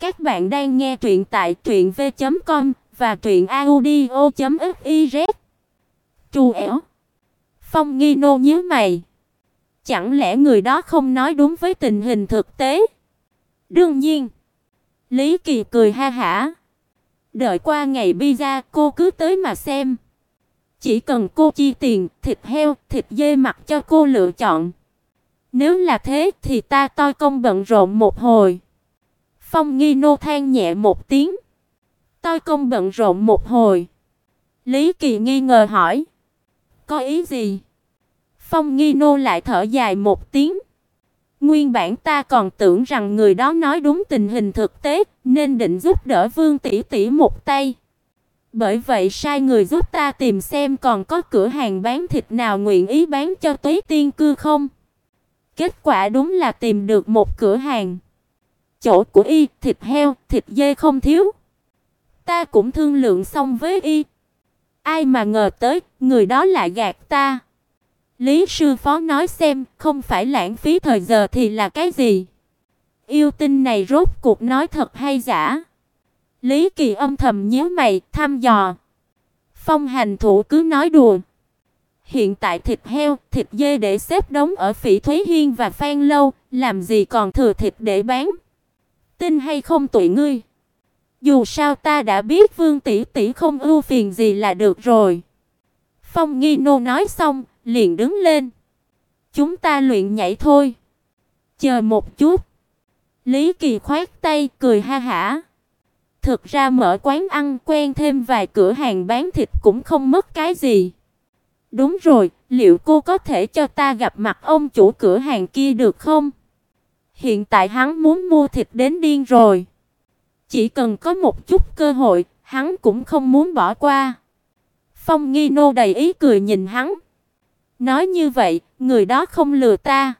Các bạn đang nghe truyện tại truyệnv.com và truyệnaudio.fiz. Chu ẻo. Phong Nghi Nô nhíu mày. Chẳng lẽ người đó không nói đúng với tình hình thực tế? Đương nhiên. Lý Kỳ cười ha hả. Đợi qua ngày pizza cô cứ tới mà xem. Chỉ cần cô chi tiền, thịt heo, thịt dê mặc cho cô lựa chọn. Nếu là thế thì ta toi công bận rộn một hồi. Phong Nghi Nô than nhẹ một tiếng. tôi công bận rộn một hồi. Lý Kỳ nghi ngờ hỏi. Có ý gì? Phong Nghi Nô lại thở dài một tiếng. Nguyên bản ta còn tưởng rằng người đó nói đúng tình hình thực tế, nên định giúp đỡ Vương tỷ tỷ một tay. Bởi vậy sai người giúp ta tìm xem còn có cửa hàng bán thịt nào nguyện ý bán cho Tuế Tiên cư không. Kết quả đúng là tìm được một cửa hàng. Chỗ của y, thịt heo, thịt dê không thiếu. Ta cũng thương lượng xong với y. Ai mà ngờ tới, người đó lại gạt ta. Lý sư phó nói xem, không phải lãng phí thời giờ thì là cái gì? Yêu tinh này rốt cuộc nói thật hay giả? Lý Kỳ âm thầm nhíu mày, thăm dò. Phong hành thủ cứ nói đùa. Hiện tại thịt heo, thịt dê để xếp đống ở Phỉ Thúy Hiên và Phan Lâu, làm gì còn thừa thịt để bán? Tin hay không tụi ngươi? Dù sao ta đã biết Vương tỷ tỷ không ưu phiền gì là được rồi. Phong Nghi Nô nói xong, liền đứng lên. Chúng ta luyện nhảy thôi. Chờ một chút. Lý Kỳ khoát tay cười ha hả. Thực ra mở quán ăn quen thêm vài cửa hàng bán thịt cũng không mất cái gì. Đúng rồi, liệu cô có thể cho ta gặp mặt ông chủ cửa hàng kia được không? Hiện tại hắn muốn mua thịt đến điên rồi. Chỉ cần có một chút cơ hội, hắn cũng không muốn bỏ qua. Phong Nghi Nô đầy ý cười nhìn hắn. Nói như vậy, người đó không lừa ta.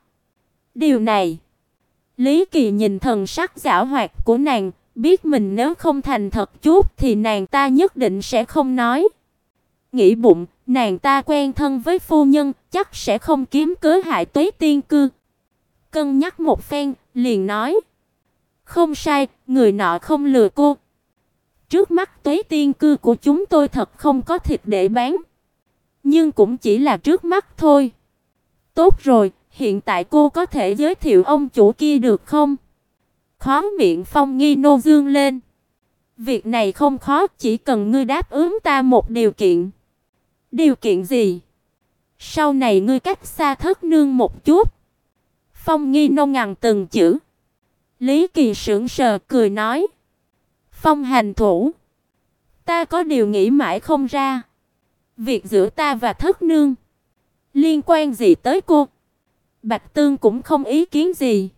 Điều này, Lý Kỳ nhìn thần sắc giảo hoạt của nàng, biết mình nếu không thành thật chút thì nàng ta nhất định sẽ không nói. Nghĩ bụng, nàng ta quen thân với phu nhân, chắc sẽ không kiếm cớ hại Tuế Tiên cư. Cân nhắc một phen, liền nói: "Không sai, người nọ không lừa cô. Trước mắt Tuế Tiên cư của chúng tôi thật không có thịt để bán, nhưng cũng chỉ là trước mắt thôi. Tốt rồi, hiện tại cô có thể giới thiệu ông chủ kia được không?" Khóe miệng Phong Nghi nô dương lên. Việc này không khó, chỉ cần ngươi đáp ứng ta một điều kiện. Điều kiện gì? Sau này ngươi cách xa thất nương một chút. Phong Nghi nô ngằn từng chữ. Lý Kỳ sững sờ cười nói: "Phong hành thủ, ta có điều nghĩ mãi không ra. Việc giữa ta và thất nương liên quan gì tới cô?" Bạch Tương cũng không ý kiến gì.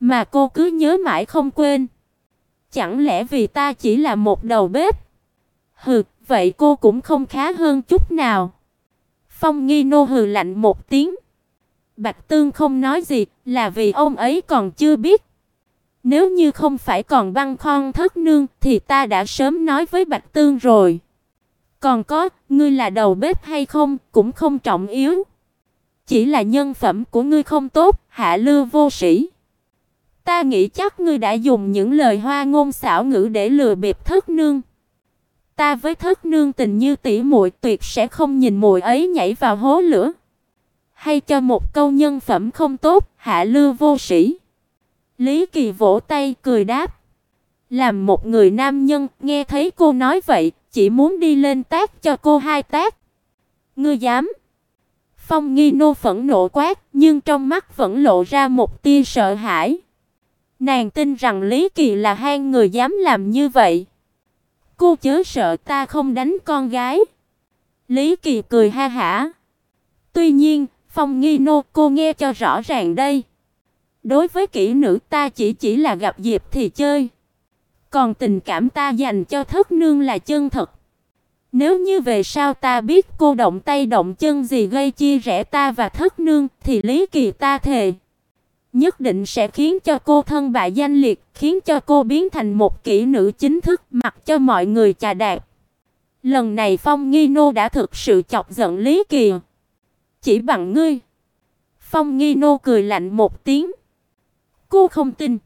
Mà cô cứ nhớ mãi không quên. Chẳng lẽ vì ta chỉ là một đầu bếp? Hừ, vậy cô cũng không khá hơn chút nào. Phong Nghi nô hừ lạnh một tiếng. Bạch Tương không nói gì, là vì ông ấy còn chưa biết. Nếu như không phải còn băng khon thất nương thì ta đã sớm nói với Bạch Tương rồi. Còn có, ngươi là đầu bếp hay không cũng không trọng yếu. Chỉ là nhân phẩm của ngươi không tốt, hạ lưu vô sĩ. Ta nghĩ chắc ngươi đã dùng những lời hoa ngôn xảo ngữ để lừa bịp thất nương. Ta với thất nương tình như tỷ muội tuyệt sẽ không nhìn muội ấy nhảy vào hố lửa. Hay cho một câu nhân phẩm không tốt, hạ lưu vô sĩ. Lý Kỳ vỗ tay cười đáp. Làm một người nam nhân, nghe thấy cô nói vậy, chỉ muốn đi lên tác cho cô hai tác. Ngươi dám? Phong Nghi nô phẫn nộ quát, nhưng trong mắt vẫn lộ ra một tia sợ hãi. Nàng tin rằng Lý Kỳ là hai người dám làm như vậy. Cô chớ sợ ta không đánh con gái. Lý Kỳ cười ha hả. Tuy nhiên, Phong Nghi nô cô nghe cho rõ ràng đây. Đối với kỹ nữ ta chỉ chỉ là gặp dịp thì chơi. Còn tình cảm ta dành cho thất nương là chân thật. Nếu như về sau ta biết cô động tay động chân gì gây chia rẽ ta và thất nương thì Lý Kỳ ta thề nhất định sẽ khiến cho cô thân bại danh liệt, khiến cho cô biến thành một kỹ nữ chính thức, mặc cho mọi người chà đạp. Lần này Phong Nghi Nô đã thực sự chọc giận Lý Kỳ. Chỉ bằng ngươi. Phong Nghi Nô cười lạnh một tiếng. Cô không tin.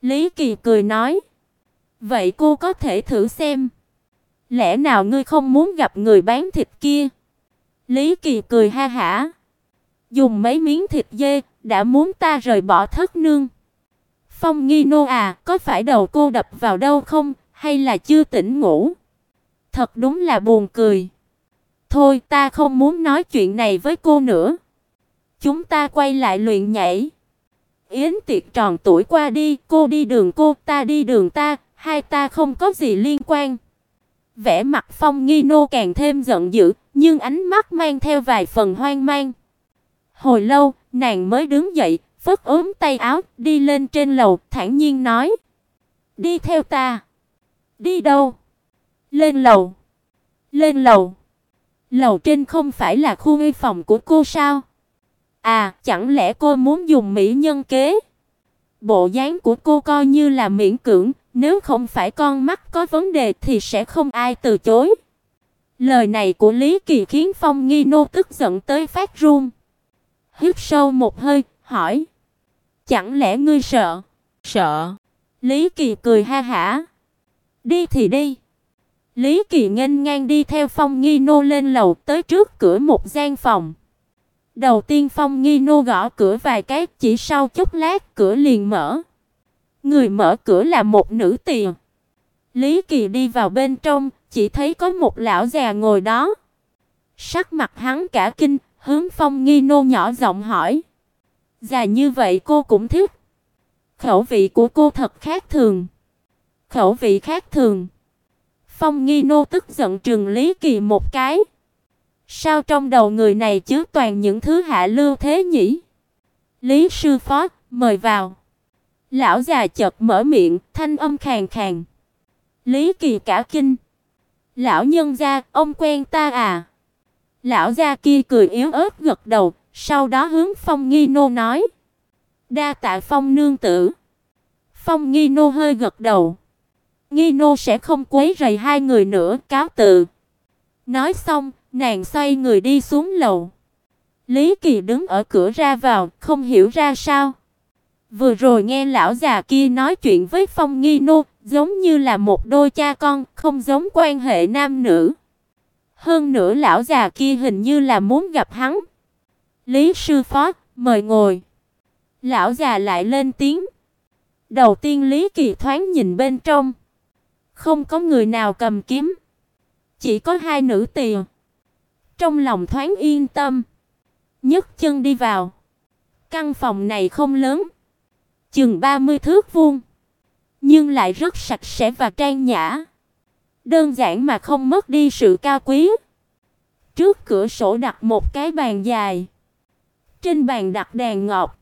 Lý Kỳ cười nói, "Vậy cô có thể thử xem. Lẽ nào ngươi không muốn gặp người bán thịt kia?" Lý Kỳ cười ha hả, dùng mấy miếng thịt dê, đã muốn ta rời bỏ thất nương. Phong Nghi Nô à, có phải đầu cô đập vào đâu không, hay là chưa tỉnh ngủ? Thật đúng là buồn cười. Thôi, ta không muốn nói chuyện này với cô nữa. Chúng ta quay lại luyện nhảy. Yến tiệc tròn tuổi qua đi, cô đi đường cô, ta đi đường ta, hai ta không có gì liên quan. Vẻ mặt Phong Nghi Nô càng thêm giận dữ, nhưng ánh mắt mang theo vài phần hoang mang. Hồi lâu, nàng mới đứng dậy, phất ốm tay áo, đi lên trên lầu, thản nhiên nói: "Đi theo ta." "Đi đâu?" "Lên lầu." "Lên lầu?" Lầu trên không phải là khu y phòng của cô sao? À, chẳng lẽ cô muốn dùng mỹ nhân kế? Bộ dáng của cô coi như là miễn cưỡng, nếu không phải con mắt có vấn đề thì sẽ không ai từ chối. Lời này của Lý Kỳ khiến Phong Nghi Nô tức giận tới phát run. Hít sâu một hơi, hỏi: "Chẳng lẽ ngươi sợ?" "Sợ?" Lý Kỳ cười ha hả. "Đi thì đi." Lý Kỳ nghênh ngang đi theo Phong Nghi Nô lên lầu tới trước cửa một gian phòng. Đầu tiên Phong Nghi Nô gõ cửa vài cái, chỉ sau chốc lát cửa liền mở. Người mở cửa là một nữ tỳ. Lý Kỳ đi vào bên trong, chỉ thấy có một lão già ngồi đó. Sắc mặt hắn cả kinh, hướng Phong Nghi Nô nhỏ giọng hỏi: "Già như vậy cô cũng thích?" Khẩu vị của cô thật khác thường. Khẩu vị khác thường. Phong Nghi Nô tức giận trừng Lý Kỳ một cái. Sao trong đầu người này chứa toàn những thứ hạ lưu thế nhỉ? Lý sư phó, mời vào. Lão già chợt mở miệng, thanh âm khàn khàn. Lý Kỳ cả kinh. Lão nhân gia, ông quen ta à? Lão gia kia cười yếu ớt gật đầu, sau đó hướng Phong Nghi Nô nói: "Đa tạ Phong nương tử." Phong Nghi Nô hơi gật đầu. Nghi Nô sẽ không quấy rầy hai người nữa, cáo từ. Nói xong, nàng xoay người đi xuống lầu. Lý Kỳ đứng ở cửa ra vào, không hiểu ra sao. Vừa rồi nghe lão già kia nói chuyện với Phong Nghi Nô, giống như là một đôi cha con, không giống quan hệ nam nữ. Hơn nữa lão già kia hình như là muốn gặp hắn. Lý sư phó, mời ngồi. Lão già lại lên tiếng. Đầu tiên Lý Kỳ thoáng nhìn bên trong. Không có người nào cầm kiếm, chỉ có hai nữ tỳ. Trong lòng thoáng yên tâm, nhấc chân đi vào. Căn phòng này không lớn, chừng 30 thước vuông, nhưng lại rất sạch sẽ và trang nhã. Đơn giản mà không mất đi sự cao quý. Trước cửa sổ đặt một cái bàn dài. Trên bàn đặt đèn ngọc.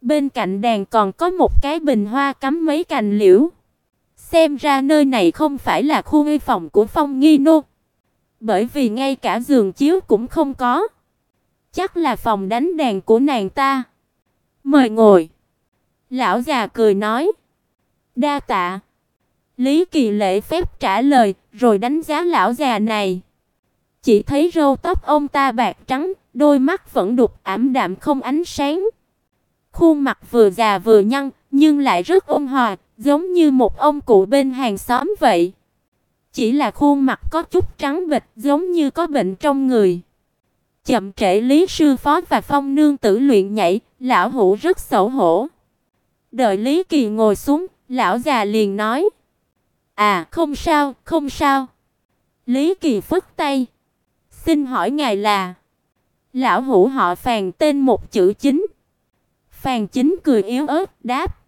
Bên cạnh đèn còn có một cái bình hoa cắm mấy cành liễu. Xem ra nơi này không phải là khu y phòng của Phong Nghi Nô. Bởi vì ngay cả giường chiếu cũng không có. Chắc là phòng đánh đàn của nàng ta. Mời ngồi. Lão già cười nói. Đa tạ. Lý Kỳ lễ phép trả lời, rồi đánh giá lão già này. Chỉ thấy râu tóc ông ta bạc trắng, đôi mắt vẫn đục ảm đạm không ánh sáng. Khuôn mặt vừa già vừa nhăn, nhưng lại rất ôn hòa, giống như một ông cụ bên hàng xóm vậy. Chỉ là khuôn mặt có chút trắng bệch, giống như có bệnh trong người. Chậm trễ Lý sư phó và Phong nương tử luyện nhảy, lão hủ rất xấu hổ. Đợi Lý Kỳ ngồi xuống, lão già liền nói: "À, không sao, không sao." Lý Kỳ phất tay: "Xin hỏi ngài là?" Lão hủ họ Phàn tên một chữ chính. Phàn Chính cười yếu ớt đáp: